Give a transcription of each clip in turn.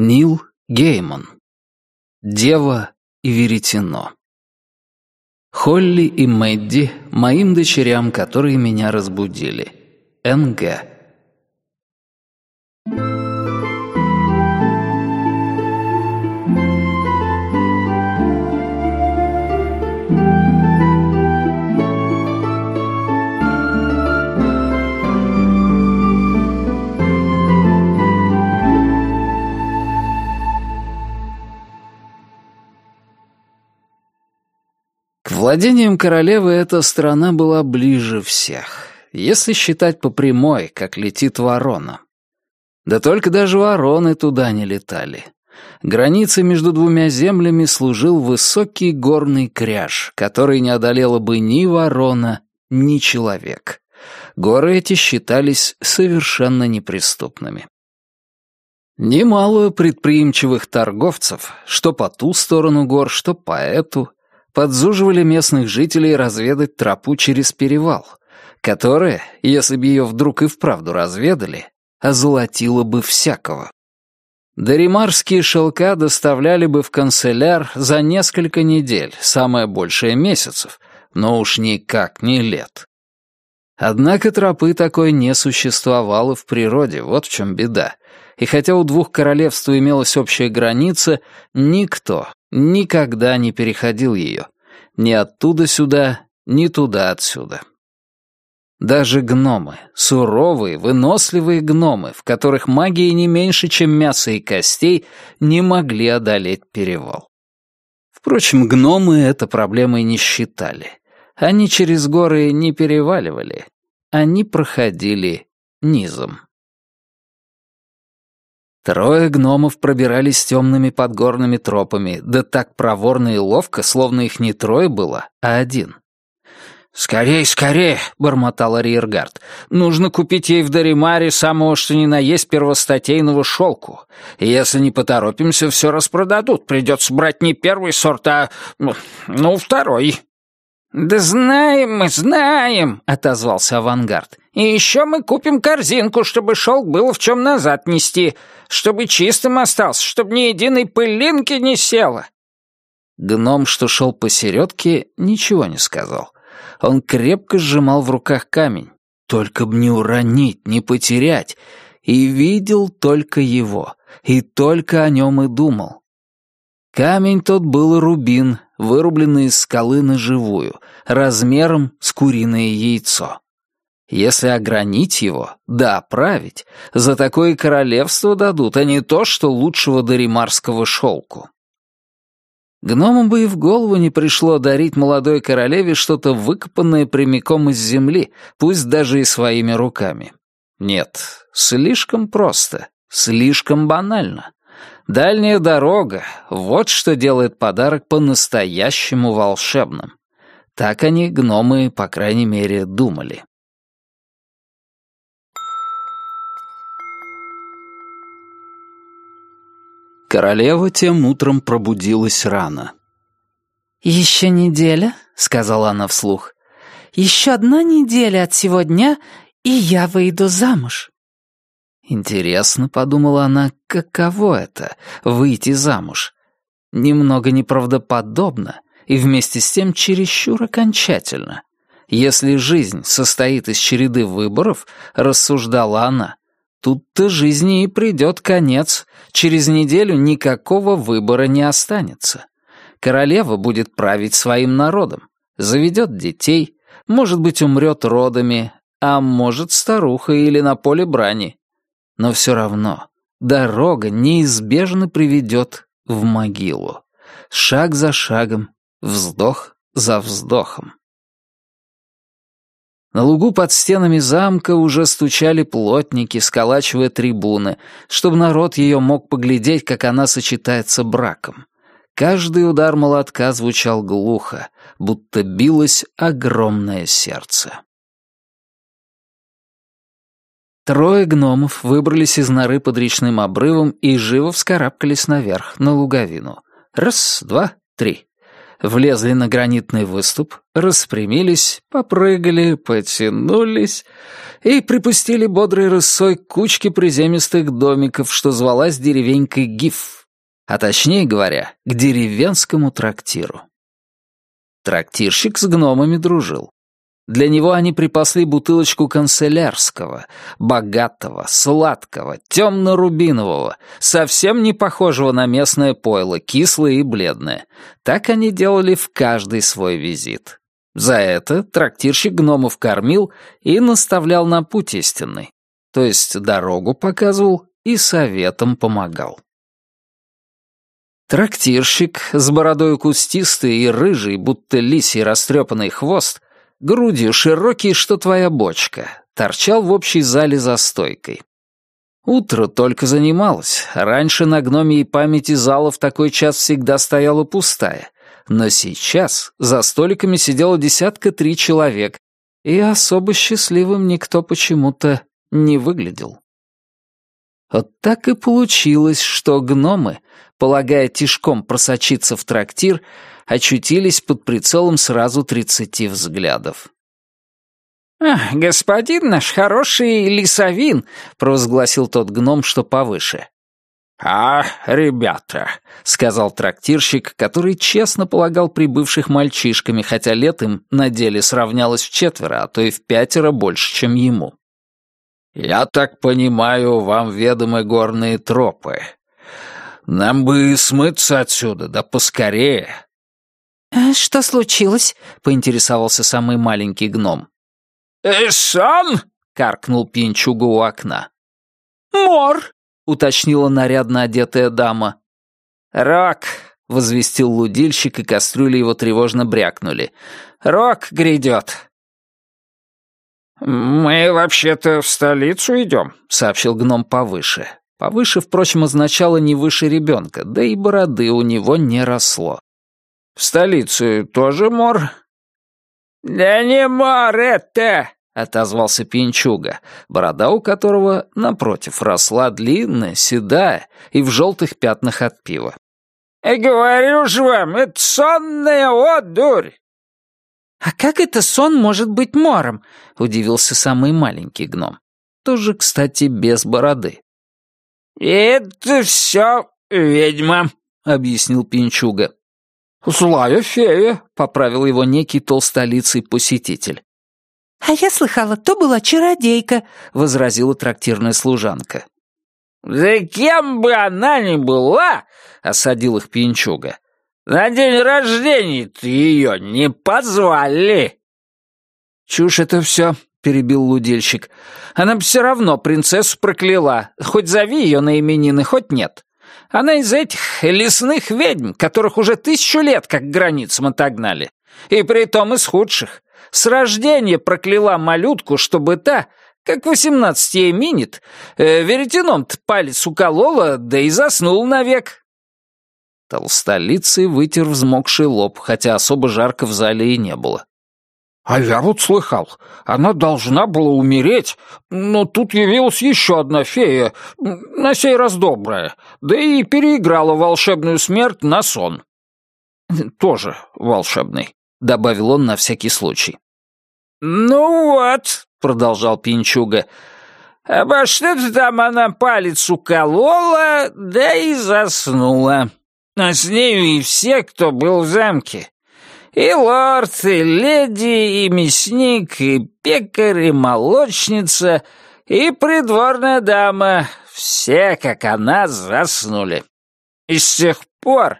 Нил Гейман. Дева и веретено. Холли и Мэдди, моим дочерям, которые меня разбудили. Н.Г. К владениям королевы эта страна была ближе всех, если считать по прямой, как летит ворона. Да только даже вороны туда не летали. Границей между двумя землями служил высокий горный кряж, который не одолела бы ни ворона, ни человек. Горы эти считались совершенно неприступными. Немало предприимчивых торговцев, что по ту сторону гор, что по эту, подзуживали местных жителей разведать тропу через перевал, которая, если бы ее вдруг и вправду разведали, озолотила бы всякого. Даримарские шелка доставляли бы в канцеляр за несколько недель, самое большее месяцев, но уж никак не лет. Однако тропы такой не существовало в природе, вот в чем беда. И хотя у двух королевств имелась общая граница, никто, никогда не переходил ее. Ни оттуда сюда, ни туда отсюда. Даже гномы, суровые, выносливые гномы, в которых магия не меньше, чем мясо и костей, не могли одолеть перевал. Впрочем, гномы это проблемой не считали. Они через горы не переваливали, они проходили низом. Трое гномов пробирались темными подгорными тропами, да так проворно и ловко, словно их не трое было, а один. «Скорей, скорей!» — бормотал Ариергард. «Нужно купить ей в Даримаре самого что ни на есть первостатейного шелку. Если не поторопимся, все распродадут. Придется брать не первый сорт, а... ну, второй». «Да знаем мы, знаем!» — отозвался авангард. «И еще мы купим корзинку, чтобы шелк было в чем назад нести, чтобы чистым остался, чтобы ни единой пылинки не село». Гном, что шел посередке, ничего не сказал. Он крепко сжимал в руках камень. Только б не уронить, не потерять. И видел только его, и только о нем и думал. Камень тот был рубин, вырубленный из скалы на живую, размером с куриное яйцо. Если огранить его, да оправить, за такое королевство дадут, а не то, что лучшего даримарского шелку. Гномам бы и в голову не пришло дарить молодой королеве что-то выкопанное прямиком из земли, пусть даже и своими руками. Нет, слишком просто, слишком банально. Дальняя дорога — вот что делает подарок по-настоящему волшебным. Так они, гномы, по крайней мере, думали. Королева тем утром пробудилась рано. «Еще неделя», — сказала она вслух. «Еще одна неделя от сего дня, и я выйду замуж». Интересно, подумала она, каково это — выйти замуж. Немного неправдоподобно и вместе с тем чересчур окончательно. Если жизнь состоит из череды выборов, рассуждала она, тут-то жизни и придет конец. Через неделю никакого выбора не останется. Королева будет править своим народом, заведет детей, может быть, умрет родами, а может, старуха или на поле брани. Но все равно дорога неизбежно приведет в могилу. Шаг за шагом, вздох за вздохом. На лугу под стенами замка уже стучали плотники, сколачивая трибуны, чтобы народ ее мог поглядеть, как она сочетается браком. Каждый удар молотка звучал глухо, будто билось огромное сердце. Трое гномов выбрались из норы под речным обрывом и живо вскарабкались наверх, на луговину. Раз, два, три. Влезли на гранитный выступ, распрямились, попрыгали, потянулись и припустили бодрой рысой к кучке приземистых домиков, что звалась деревенькой Гиф, а точнее говоря, к деревенскому трактиру. Трактирщик с гномами дружил. Для него они припасли бутылочку канцелярского, богатого, сладкого, темно-рубинового, совсем не похожего на местное пойло, кислое и бледное. Так они делали в каждый свой визит. За это трактирщик гномов кормил и наставлял на путь истинный, то есть дорогу показывал и советом помогал. Трактирщик с бородой кустистой и рыжий, будто лисий растрепанный хвост, грудью широкий, что твоя бочка, торчал в общей зале за стойкой. Утро только занималось. Раньше на гномьей памяти зала в такой час всегда стояла пустая. Но сейчас за столиками сидело десятка три человек, и особо счастливым никто почему-то не выглядел. Вот так и получилось, что гномы, полагая тишком просочиться в трактир, очутились под прицелом сразу тридцати взглядов. «А, господин наш хороший лесовин», — провозгласил тот гном, что повыше. «А, ребята», — сказал трактирщик, который честно полагал прибывших мальчишками, хотя лет им на деле сравнялось в четверо, а то и в пятеро больше, чем ему. «Я так понимаю, вам ведомы горные тропы. Нам бы смыться отсюда, да поскорее». «А «Что случилось?» — поинтересовался самый маленький гном. «Э, «Сон?» — каркнул пинчуга у окна. «Мор!» — уточнила нарядно одетая дама. «Рок!» — возвестил лудильщик, и кастрюли его тревожно брякнули. «Рок грядет!» «Мы вообще-то в столицу идем», — сообщил гном повыше. Повыше, впрочем, означало не выше ребенка, да и бороды у него не росло. «В столицу тоже мор?» «Да не мор это!» — отозвался пинчуга, борода у которого, напротив, росла длинная, седая и в желтых пятнах от пива. «Говорю же вам, это сонная одурь!» «А как это сон может быть мором?» — удивился самый маленький гном. Тоже, кстати, без бороды. «Это все ведьма», — объяснил Пинчуга. «Злая фея», — поправил его некий толстолицый посетитель. «А я слыхала, то была чародейка», — возразила трактирная служанка. «Да кем бы она ни была», — осадил их Пинчуга, на день рождения ты ее не позвали!» «Чушь это все», — перебил лудильщик. «Она все равно принцессу прокляла. Хоть зови ее на именины, хоть нет. Она из этих лесных ведьм, которых уже тысячу лет как границам отогнали. И при том из худших. С рождения прокляла малютку, чтобы та, как восемнадцать ей минит, э, веретеном-то палец уколола, да и заснул навек. Толстолицый вытер взмокший лоб, хотя особо жарко в зале и не было. «А я вот слыхал, она должна была умереть, но тут явилась еще одна фея, на сей раз добрая, да и переиграла волшебную смерть на сон». «Тоже волшебный», — добавил он на всякий случай. «Ну вот», — продолжал Пинчуга, — «обо что-то там она палец уколола, да и заснула а с нею и все, кто был в замке. И лорд, и леди, и мясник, и пекарь, и молочница, и придворная дама. Все, как она, заснули. И с тех пор,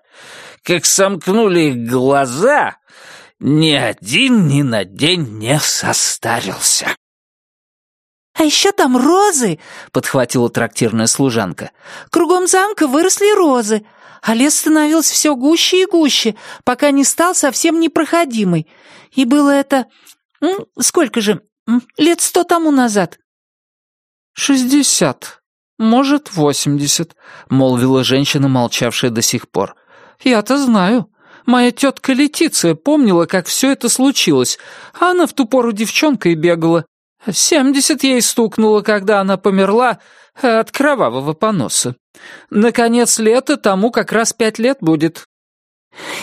как сомкнули глаза, ни один ни на день не состарился. «А еще там розы!» — подхватила трактирная служанка. «Кругом замка выросли розы, а лес становился все гуще и гуще, пока не стал совсем непроходимый. И было это... Сколько же? Лет сто тому назад». «Шестьдесят. Может, восемьдесят», — молвила женщина, молчавшая до сих пор. «Я-то знаю. Моя тетка Летиция помнила, как все это случилось, а она в ту пору девчонкой бегала. Семьдесят ей стукнуло, когда она померла от кровавого поноса. Наконец лета тому как раз пять лет будет».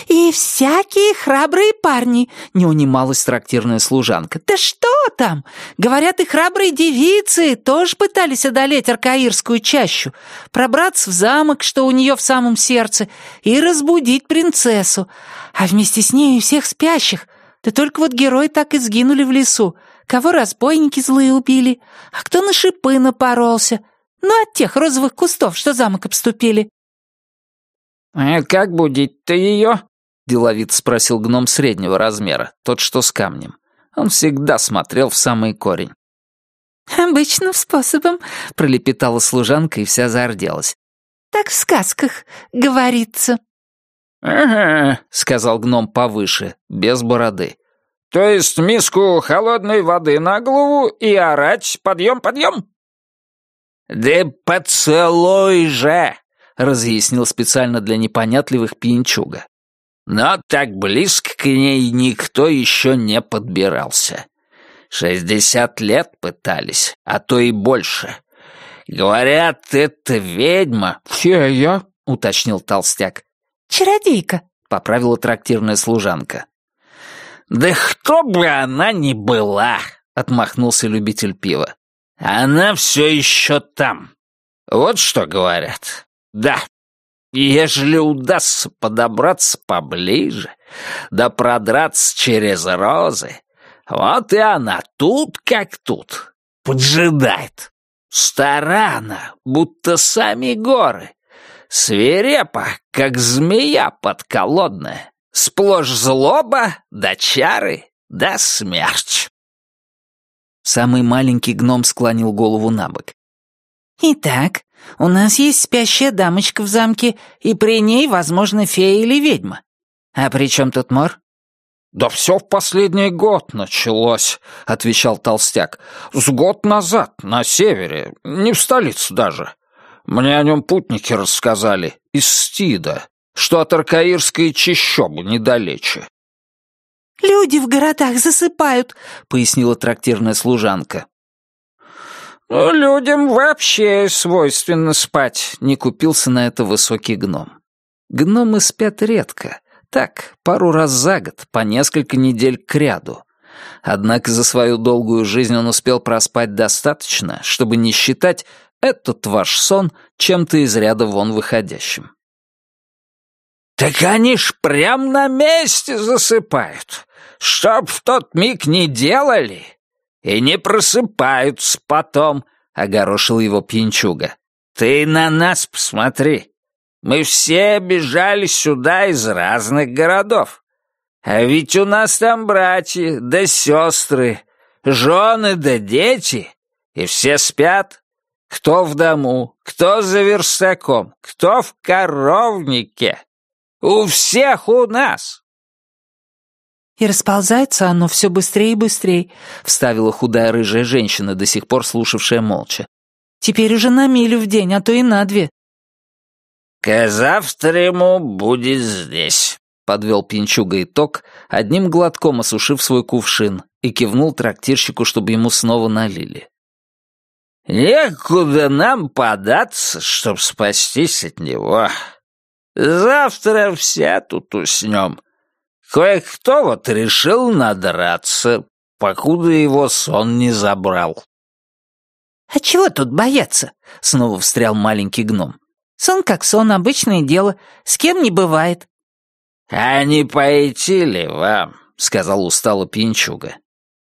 «И всякие храбрые парни», — не унималась трактирная служанка. «Да что там? Говорят, и храбрые девицы тоже пытались одолеть Аркаирскую чащу, пробраться в замок, что у нее в самом сердце, и разбудить принцессу, а вместе с ней и всех спящих. Да только вот герои так и сгинули в лесу. Кого разбойники злые убили, а кто на шипы напоролся. Ну, от тех розовых кустов, что замок обступили». «А как будить-то ее?» — деловит спросил гном среднего размера, тот, что с камнем. Он всегда смотрел в самый корень. «Обычным способом», — пролепетала служанка и вся зарделась. «Так в сказках говорится». «Ага», — сказал гном повыше, без бороды. «То есть миску холодной воды на голову и орать «подъем, подъем»?» «Да поцелуй же!» — разъяснил специально для непонятливых пьянчуга. Но так близко к ней никто еще не подбирался. Шестьдесят лет пытались, а то и больше. Говорят, это ведьма. «Фея», — уточнил толстяк. «Чародейка», — поправила трактирная служанка. «Да кто бы она ни была!» — отмахнулся любитель пива. «Она все еще там. Вот что говорят. Да, ежели удастся подобраться поближе, да продраться через розы, вот и она тут как тут, поджидает. Стара будто сами горы, свирепа, как змея подколодная, сплошь злоба, да чары, да смерч. Самый маленький гном склонил голову на бок. «Итак, у нас есть спящая дамочка в замке, и при ней, возможно, фея или ведьма. А при чем тут Мор?» «Да все в последний год началось», — отвечал толстяк. «С год назад, на севере, не в столице даже. Мне о нем путники рассказали, из Стида, что от Аркаирской чащобы недалече». «Люди в городах засыпают», — пояснила трактирная служанка. Ну, людям вообще свойственно спать», — не купился на это высокий гном. Гномы спят редко, так, пару раз за год, по несколько недель кряду. Однако за свою долгую жизнь он успел проспать достаточно, чтобы не считать этот ваш сон чем-то из ряда вон выходящим. «Так они ж прям на месте засыпают, чтоб в тот миг не делали!» и не просыпаются потом», — огорошил его пьянчуга. «Ты на нас посмотри. Мы все бежали сюда из разных городов. А ведь у нас там братья да сестры, жены да дети, и все спят. Кто в дому, кто за верстаком, кто в коровнике. У всех у нас. «И расползается оно все быстрее и быстрее», — вставила худая рыжая женщина, до сих пор слушавшая молча. «Теперь уже на милю в день, а то и на две». «К завтраму будет здесь», — подвел Пинчуга итог, одним глотком осушив свой кувшин, и кивнул трактирщику, чтобы ему снова налили. «Некуда нам податься, чтоб спастись от него. Завтра все тут уснем, Кое-кто вот решил надраться, покуда его сон не забрал. «А чего тут бояться?» — снова встрял маленький гном. «Сон как сон, обычное дело, с кем не бывает». «А не пойти ли вам?» — сказал устало пьянчуга.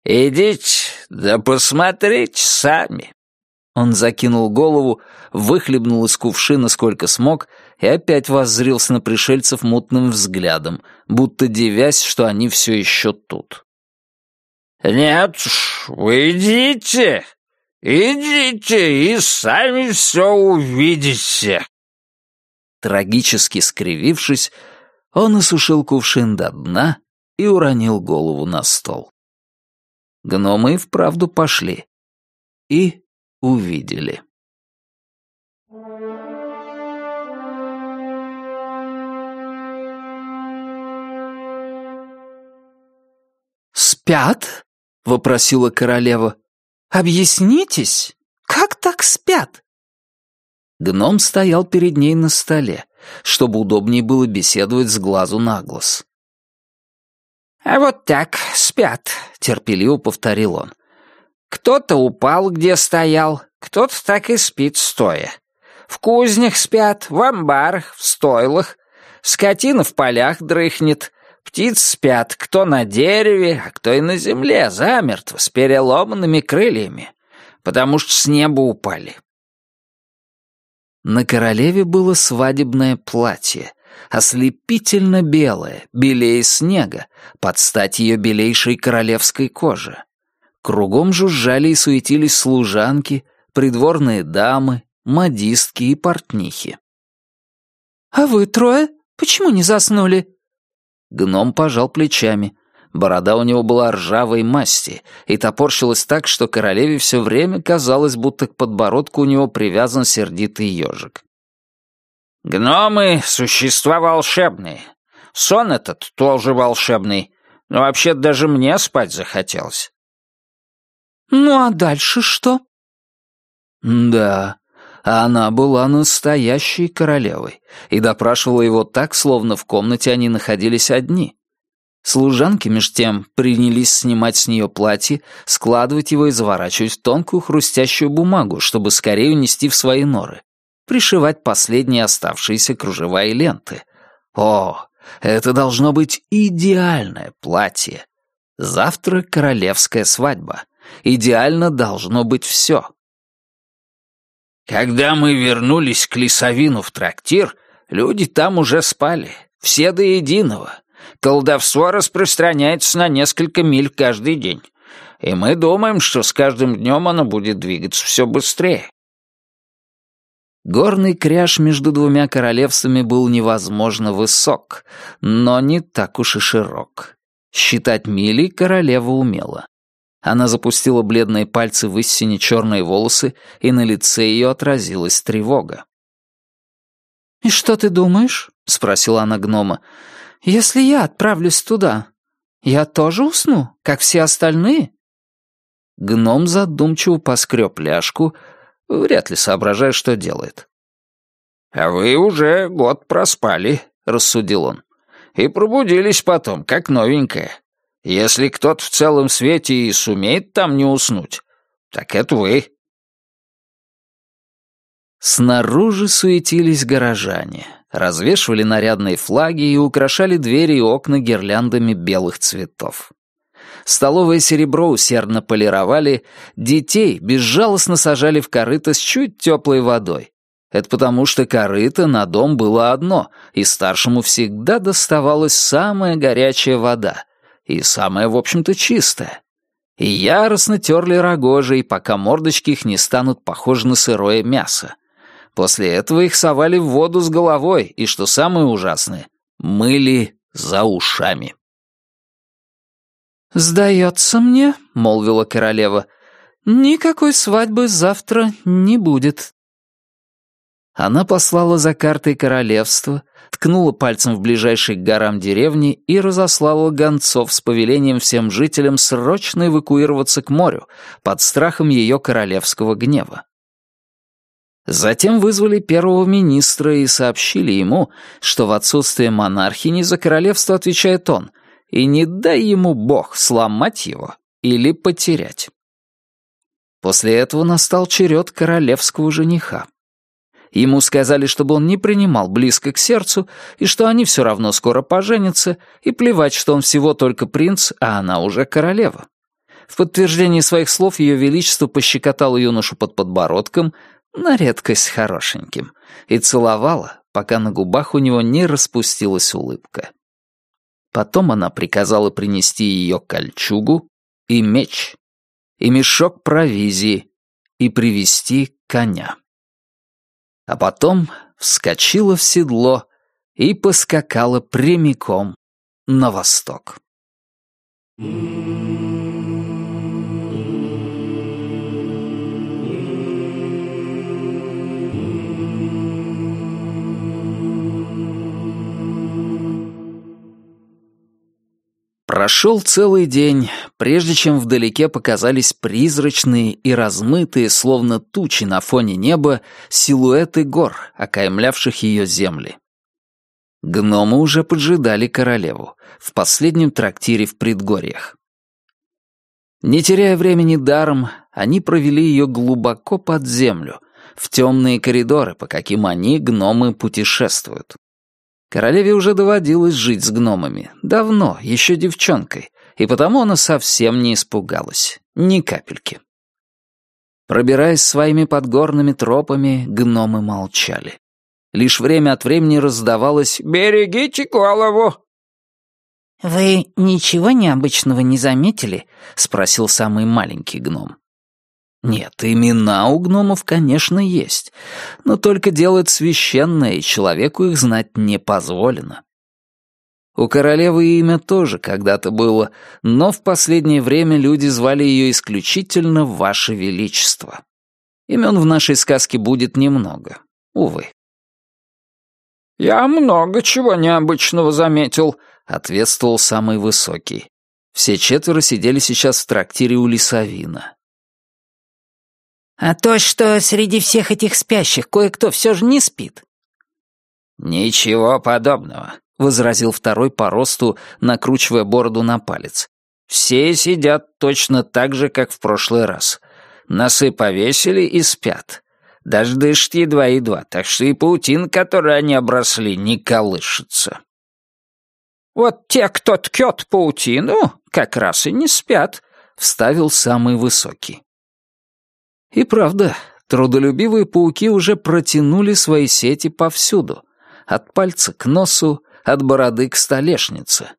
«Идите, да посмотрите сами». Он закинул голову, выхлебнул из кувшина сколько смог и опять воззрился на пришельцев мутным взглядом, будто девясь, что они все еще тут. «Нет уж, вы идите, идите и сами все увидите». Трагически скривившись, он осушил кувшин до дна и уронил голову на стол. Гномы и вправду пошли. И увидели. «Спят?» — вопросила королева. «Объяснитесь, как так спят?» Гном стоял перед ней на столе, чтобы удобнее было беседовать с глазу на глаз. «А вот так, спят», — терпеливо повторил он. «Кто-то упал, где стоял, кто-то так и спит стоя. В кузнях спят, в амбарах, в стойлах. Скотина в полях дрыхнет, птицы спят, кто на дереве, а кто и на земле, замертво, с переломанными крыльями, потому что с неба упали. На королеве было свадебное платье, ослепительно белое, белее снега, под стать ее белейшей королевской коже. Кругом жужжали и суетились служанки, придворные дамы, модистки и портнихи. «А вы трое? Почему не заснули?» Гном пожал плечами. Борода у него была ржавой масти и топорщилась так, что королеве все время казалось, будто к подбородку у него привязан сердитый ежик. «Гномы — существа волшебные. Сон этот тоже волшебный. Но вообще даже мне спать захотелось». «Ну а дальше что?» «Да, она была настоящей королевой и допрашивала его так, словно в комнате они находились одни. Служанки, меж тем, принялись снимать с нее платье, складывать его и заворачивать в тонкую хрустящую бумагу, чтобы скорее унести в свои норы, пришивать последние оставшиеся кружева и ленты. О, это должно быть идеальное платье. Завтра королевская свадьба. Идеально должно быть все. Когда мы вернулись к Лисовину в трактир, люди там уже спали, все до единого, Колдовство распространяется на несколько миль каждый день, и мы думаем, что с каждым днем оно будет двигаться все быстрее. Горный кряж между двумя королевствами был невозможно высок, но не так уж и широк. Считать мили королева умела. Она запустила бледные пальцы в истине черные волосы, и на лице ее отразилась тревога. «И что ты думаешь?» — спросила она гнома. Если я отправлюсь туда, я тоже усну, как все остальные?» Гном задумчиво поскреб ляжку, вряд ли соображая, что делает. «А вы уже год проспали», — рассудил он. «И пробудились потом, как новенькая. Если кто-то в целом свете и сумеет там не уснуть, так это вы». Снаружи суетились горожане развешивали нарядные флаги и украшали двери и окна гирляндами белых цветов. Столовое серебро усердно полировали, детей безжалостно сажали в корыто с чуть теплой водой. Это потому, что корыто на дом было одно, и старшему всегда доставалась самая горячая вода, и самая, в общем-то, чистая. И яростно терли рогожей, пока мордочки их не станут похожи на сырое мясо. После этого их совали в воду с головой, и, что самое ужасное, мыли за ушами. «Сдается мне», — молвила королева, — «никакой свадьбы завтра не будет». Она послала за картой королевства, ткнула пальцем в ближайшей к горам деревни и разослала гонцов с повелением всем жителям срочно эвакуироваться к морю под страхом ее королевского гнева. Затем вызвали первого министра и сообщили ему, что в отсутствие монархини за королевство отвечает он, и не дай ему бог сломать его или потерять. После этого настал черед королевского жениха. Ему сказали, чтобы он не принимал близко к сердцу, и что они все равно скоро поженятся, и плевать, что он всего только принц, а она уже королева. В подтверждение своих слов Ее Величество пощекотало юношу под подбородком, на редкость хорошеньким, и целовала, пока на губах у него не распустилась улыбка. Потом она приказала принести ее кольчугу и меч, и мешок провизии, и привести коня. А потом вскочила в седло и поскакала прямиком на восток. Thank Прошел целый день, прежде чем вдалеке показались призрачные и размытые, словно тучи на фоне неба, силуэты гор, окаймлявших ее земли. Гномы уже поджидали королеву в последнем трактире в предгорьях. Не теряя времени даром, они провели ее глубоко под землю, в темные коридоры, по каким они, гномы, путешествуют. Королеве уже доводилось жить с гномами, давно, еще девчонкой, и потому она совсем не испугалась, ни капельки. Пробираясь своими подгорными тропами, гномы молчали. Лишь время от времени раздавалось «Берегите голову!» «Вы ничего необычного не заметили?» — спросил самый маленький гном. Нет, имена у гномов, конечно, есть, но только делают священное, и человеку их знать не позволено. У королевы имя тоже когда-то было, но в последнее время люди звали ее исключительно «Ваше Величество». Имен в нашей сказке будет немного, увы. «Я много чего необычного заметил», — ответствовал самый высокий. Все четверо сидели сейчас в трактире у Лисовина. «А то, что среди всех этих спящих кое-кто все же не спит». «Ничего подобного», — возразил второй по росту, накручивая бороду на палец. «Все сидят точно так же, как в прошлый раз. Носы повесили и спят. Даже дышат едва-едва, так что и паутин, которой они обросли, не колышется». «Вот те, кто ткет паутину, как раз и не спят», — вставил самый высокий. И правда, трудолюбивые пауки уже протянули свои сети повсюду, от пальца к носу, от бороды к столешнице.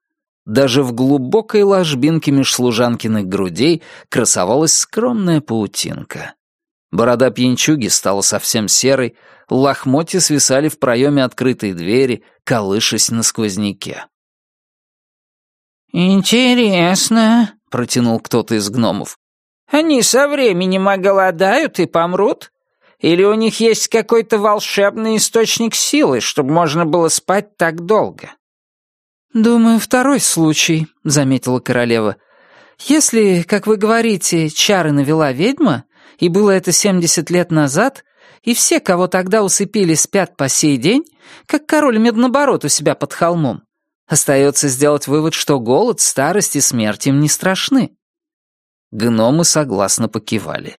Даже в глубокой ложбинке меж служанкиных грудей красовалась скромная паутинка. Борода пьянчуги стала совсем серой, лохмотья свисали в проеме открытой двери, колышась на сквозняке. «Интересно», — протянул кто-то из гномов. «Они со временем оголодают и помрут? Или у них есть какой-то волшебный источник силы, чтобы можно было спать так долго?» «Думаю, второй случай», — заметила королева. «Если, как вы говорите, чары навела ведьма, и было это семьдесят лет назад, и все, кого тогда усыпили, спят по сей день, как король Медноборот у себя под холмом, остается сделать вывод, что голод, старость и смерть им не страшны». Гномы согласно покивали.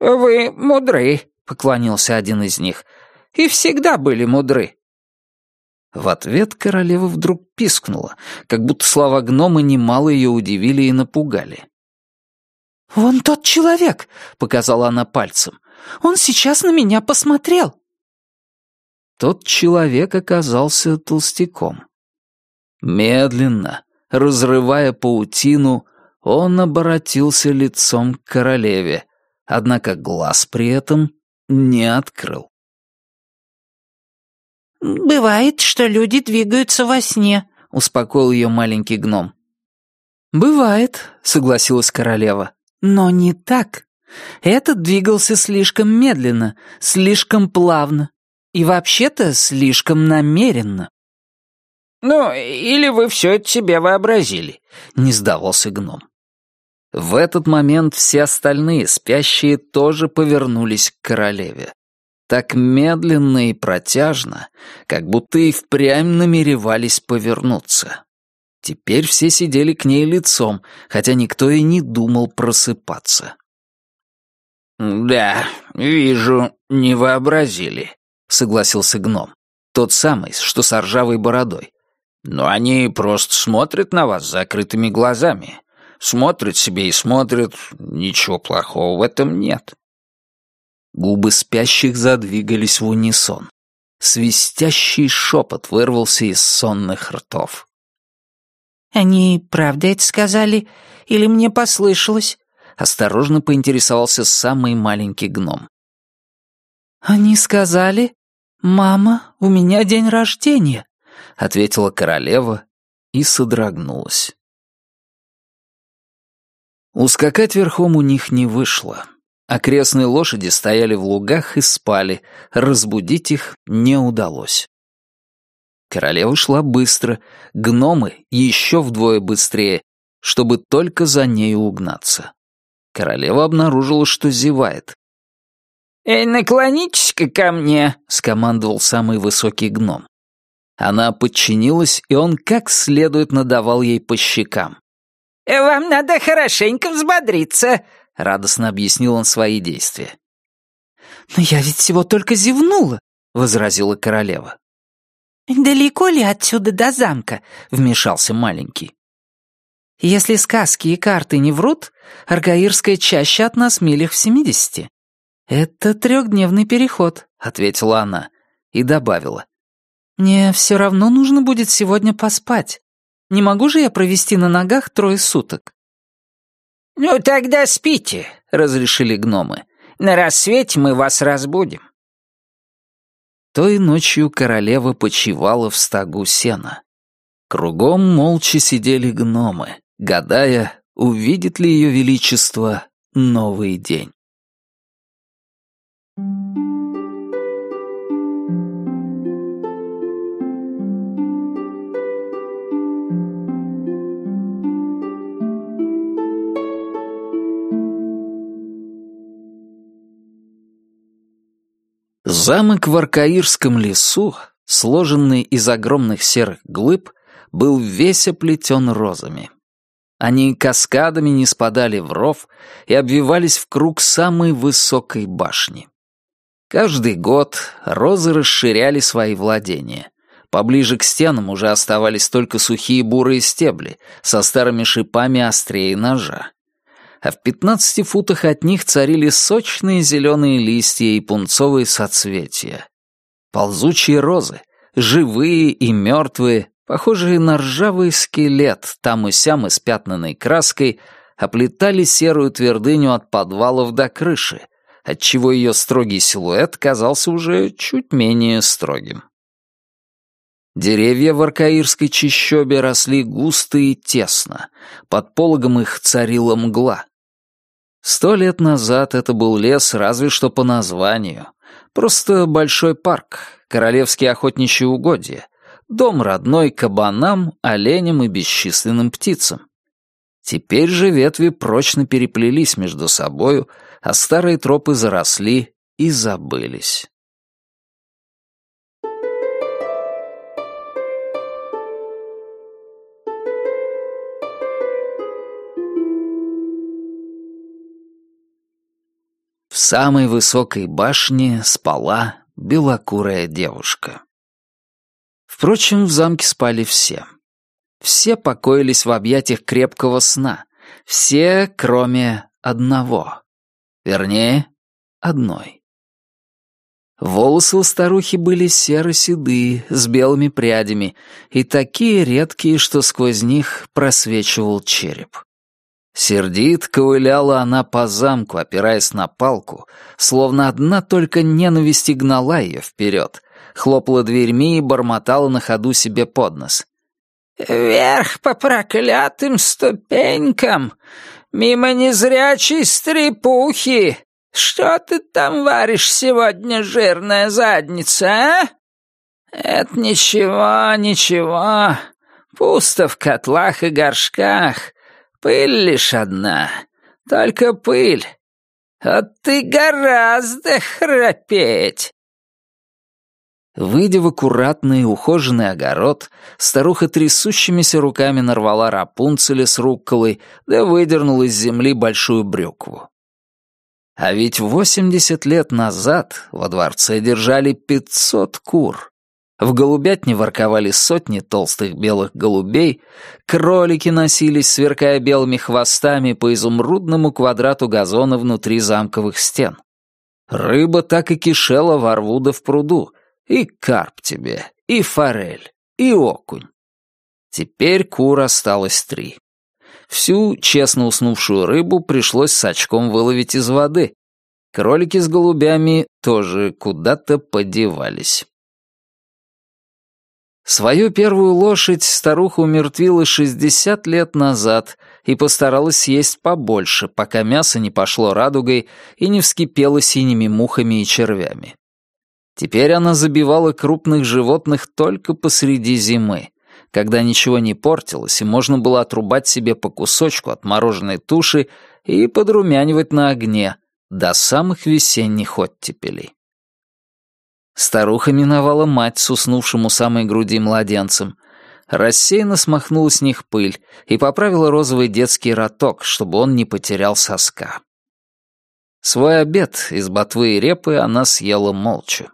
«Вы мудры», — поклонился один из них, — «и всегда были мудры». В ответ королева вдруг пискнула, как будто слова гнома немало ее удивили и напугали. «Вон тот человек!» — показала она пальцем. «Он сейчас на меня посмотрел!» Тот человек оказался толстяком. Медленно, разрывая паутину, он обратился лицом к королеве, однако глаз при этом не открыл. «Бывает, что люди двигаются во сне», — успокоил ее маленький гном. «Бывает», — согласилась королева. «Но не так. Этот двигался слишком медленно, слишком плавно и вообще-то слишком намеренно». «Ну, или вы все это себе вообразили», — не сдавался гном. В этот момент все остальные спящие тоже повернулись к королеве. Так медленно и протяжно, как будто и впрямь намеревались повернуться. Теперь все сидели к ней лицом, хотя никто и не думал просыпаться. «Да, вижу, не вообразили», — согласился гном. Тот самый, что с ржавой бородой. «Но они просто смотрят на вас закрытыми глазами. Смотрят себе и смотрят, ничего плохого в этом нет». Губы спящих задвигались в унисон. Свистящий шепот вырвался из сонных ртов. «Они правда это сказали? Или мне послышалось?» Осторожно поинтересовался самый маленький гном. «Они сказали, мама, у меня день рождения», — ответила королева и содрогнулась. Ускакать верхом у них не вышло. Окрестные лошади стояли в лугах и спали, разбудить их не удалось. Королева шла быстро, гномы еще вдвое быстрее, чтобы только за нею угнаться. Королева обнаружила, что зевает. «Эй, наклонитесь-ка ко мне», — скомандовал самый высокий гном. Она подчинилась, и он как следует надавал ей по щекам. «Э, «Вам надо хорошенько взбодриться», — радостно объяснил он свои действия. «Но я ведь всего только зевнула», — возразила королева. «Далеко ли отсюда до замка?» — вмешался маленький. «Если сказки и карты не врут, Аргаирская чаще от нас милях в семидесяти. Это трехдневный переход», — ответила она и добавила. «Мне все равно нужно будет сегодня поспать. Не могу же я провести на ногах трое суток?» «Ну, тогда спите», — разрешили гномы. «На рассвете мы вас разбудим». Той ночью королева почивала в стогу сена. Кругом молча сидели гномы, гадая, увидит ли ее величество новый день. Замок в Аркаирском лесу, сложенный из огромных серых глыб, был весь оплетен розами. Они каскадами не спадали в ров и обвивались в круг самой высокой башни. Каждый год розы расширяли свои владения. Поближе к стенам уже оставались только сухие бурые стебли со старыми шипами острее ножа а в пятнадцати футах от них царили сочные зеленые листья и пунцовые соцветия. Ползучие розы, живые и мертвые, похожие на ржавый скелет, там и сям испятнанной краской, оплетали серую твердыню от подвалов до крыши, отчего ее строгий силуэт казался уже чуть менее строгим. Деревья в Аркаирской чащобе росли густо и тесно, под пологом их царила мгла. Сто лет назад это был лес разве что по названию. Просто большой парк, королевские охотничьи угодья, дом родной кабанам, оленям и бесчисленным птицам. Теперь же ветви прочно переплелись между собою, а старые тропы заросли и забылись. В самой высокой башне спала белокурая девушка. Впрочем, в замке спали все. Все покоились в объятиях крепкого сна. Все, кроме одного. Вернее, одной. Волосы у старухи были серо-седые, с белыми прядями, и такие редкие, что сквозь них просвечивал череп. Сердит ковыляла она по замку, опираясь на палку, словно одна только ненависть гнала ее вперед, хлопала дверьми и бормотала на ходу себе под нос. «Вверх по проклятым ступенькам! Мимо незрячей стрепухи! Что ты там варишь сегодня, жирная задница, а? Это ничего, ничего. Пусто в котлах и горшках. Пыль лишь одна, только пыль. А ты гораздо храпеть. Выйдя в аккуратный ухоженный огород, старуха трясущимися руками нарвала рапунцеля с рукколой, да выдернула из земли большую брюкву. А ведь восемьдесят лет назад во дворце держали пятьсот кур. В голубятне ворковали сотни толстых белых голубей, кролики носились, сверкая белыми хвостами по изумрудному квадрату газона внутри замковых стен. Рыба так и кишела во рву да в пруду, и карп тебе, и форель, и окунь. Теперь кур осталось три. Всю честно уснувшую рыбу пришлось с очком выловить из воды. Кролики с голубями тоже куда-то подевались. Свою первую лошадь старуха умертвила 60 лет назад и постаралась съесть побольше, пока мясо не пошло радугой и не вскипело синими мухами и червями. Теперь она забивала крупных животных только посреди зимы, когда ничего не портилось и можно было отрубать себе по кусочку от мороженой туши и подрумянивать на огне до самых весенних оттепелей. Старуха миновала мать с уснувшим у самой груди младенцем, рассеянно смахнула с них пыль и поправила розовый детский роток, чтобы он не потерял соска. Свой обед из ботвы и репы она съела молча.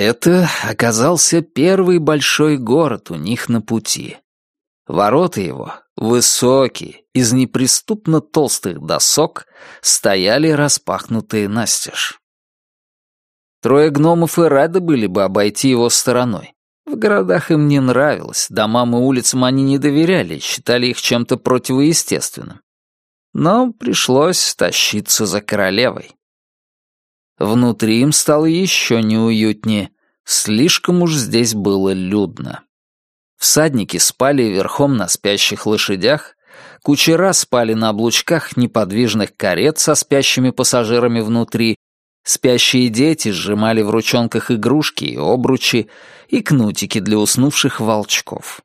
Это оказался первый большой город у них на пути. Ворота его, высокие, из неприступно толстых досок, стояли распахнутые настежь. Трое гномов и рады были бы обойти его стороной. В городах им не нравилось, домам и улицам они не доверяли, считали их чем-то противоестественным. Но пришлось тащиться за королевой. Внутри им стало еще неуютнее, слишком уж здесь было людно. Всадники спали верхом на спящих лошадях, кучера спали на облучках неподвижных карет со спящими пассажирами внутри, спящие дети сжимали в ручонках игрушки и обручи и кнутики для уснувших волчков.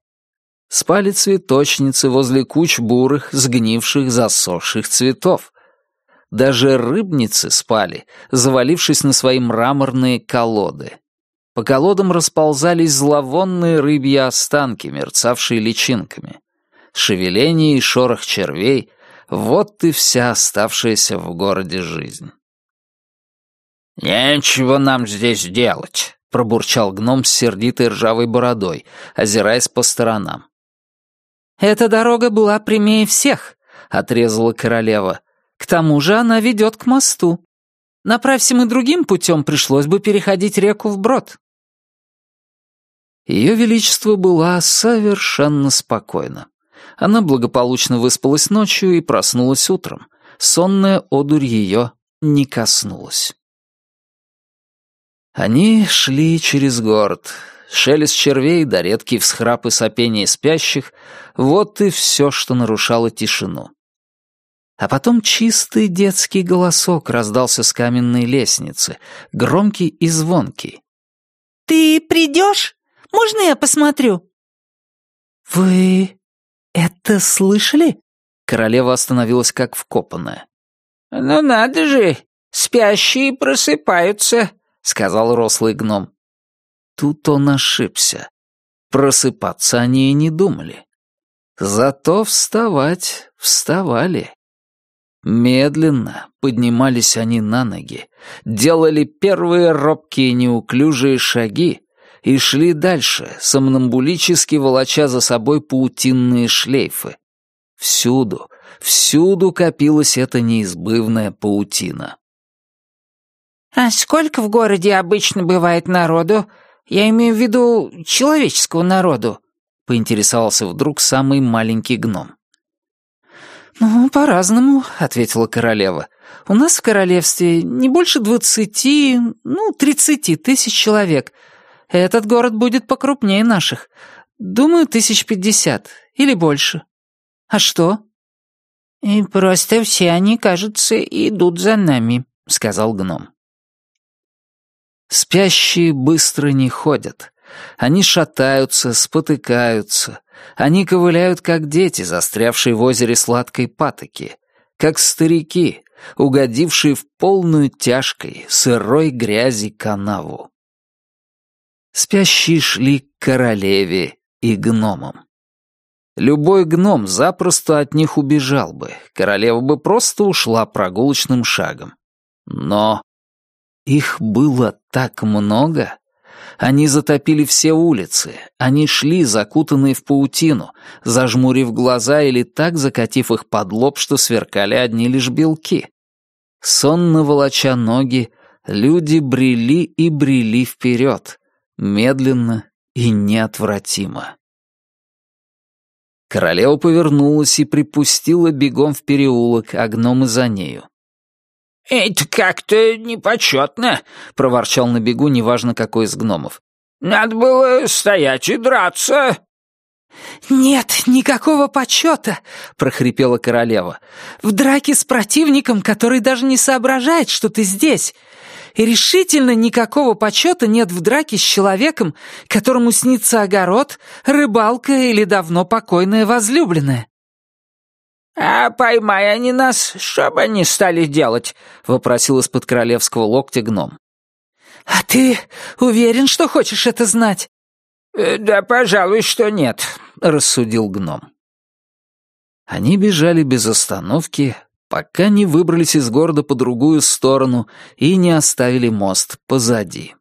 Спали цветочницы возле куч бурых, сгнивших, засохших цветов. Даже рыбницы спали, завалившись на свои мраморные колоды. По колодам расползались зловонные рыбьи останки, мерцавшие личинками. Шевеление и шорох червей — вот и вся оставшаяся в городе жизнь. «Нечего нам здесь делать», — пробурчал гном с сердитой ржавой бородой, озираясь по сторонам. «Эта дорога была прямее всех», — отрезала королева. «К тому же она ведет к мосту. Направься мы другим путем, пришлось бы переходить реку вброд». Ее Величество была совершенно спокойна. Она благополучно выспалась ночью и проснулась утром. Сонная одурь ее не коснулась. Они шли через город. Шелест червей да редкие всхрапы сопения спящих — вот и все, что нарушало тишину. А потом чистый детский голосок раздался с каменной лестницы, громкий и звонкий. «Ты придешь?» Можно я посмотрю?» «Вы это слышали?» Королева остановилась как вкопанная. «Ну надо же, спящие просыпаются», — сказал рослый гном. Тут он ошибся. Просыпаться они и не думали. Зато вставать вставали. Медленно поднимались они на ноги, делали первые робкие неуклюжие шаги, и шли дальше, сомнамбулически волоча за собой паутинные шлейфы. Всюду, всюду копилась эта неизбывная паутина. «А сколько в городе обычно бывает народу? Я имею в виду человеческого народу», — поинтересовался вдруг самый маленький гном. «Ну, по-разному», — ответила королева. «У нас в королевстве не больше двадцати, ну, тридцати тысяч человек, этот город будет покрупнее наших. Думаю, тысяч пятьдесят или больше. А что?» «И просто все они, кажется, идут за нами», — сказал гном. Спящие быстро не ходят. Они шатаются, спотыкаются. Они ковыляют, как дети, застрявшие в озере сладкой патоки, как старики, угодившие в полную тяжкой, сырой грязи канаву. Спящие шли к королеве и гномам. Любой гном запросто от них убежал бы, королева бы просто ушла прогулочным шагом. Но их было так много. Они затопили все улицы, они шли, закутанные в паутину, зажмурив глаза или так закатив их под лоб, что сверкали одни лишь белки. Сонно волоча ноги, люди брели и брели вперед, медленно и неотвратимо. Королева повернулась и припустила бегом в переулок, а гномы за нею. «Это как-то непочетно», — проворчал на бегу неважно какой из гномов. «Надо было стоять и драться». «Нет никакого почета», — прохрипела королева. «В драке с противником, который даже не соображает, что ты здесь. И решительно никакого почета нет в драке с человеком, которому снится огород, рыбалка или давно покойная возлюбленная». «А поймай они нас, что бы они стали делать?» — вопросил из-под королевского локтя гном. «А ты уверен, что хочешь это знать?» «Э, «Да, пожалуй, что нет», — рассудил гном. Они бежали без остановки, пока не выбрались из города по другую сторону и не оставили мост позади.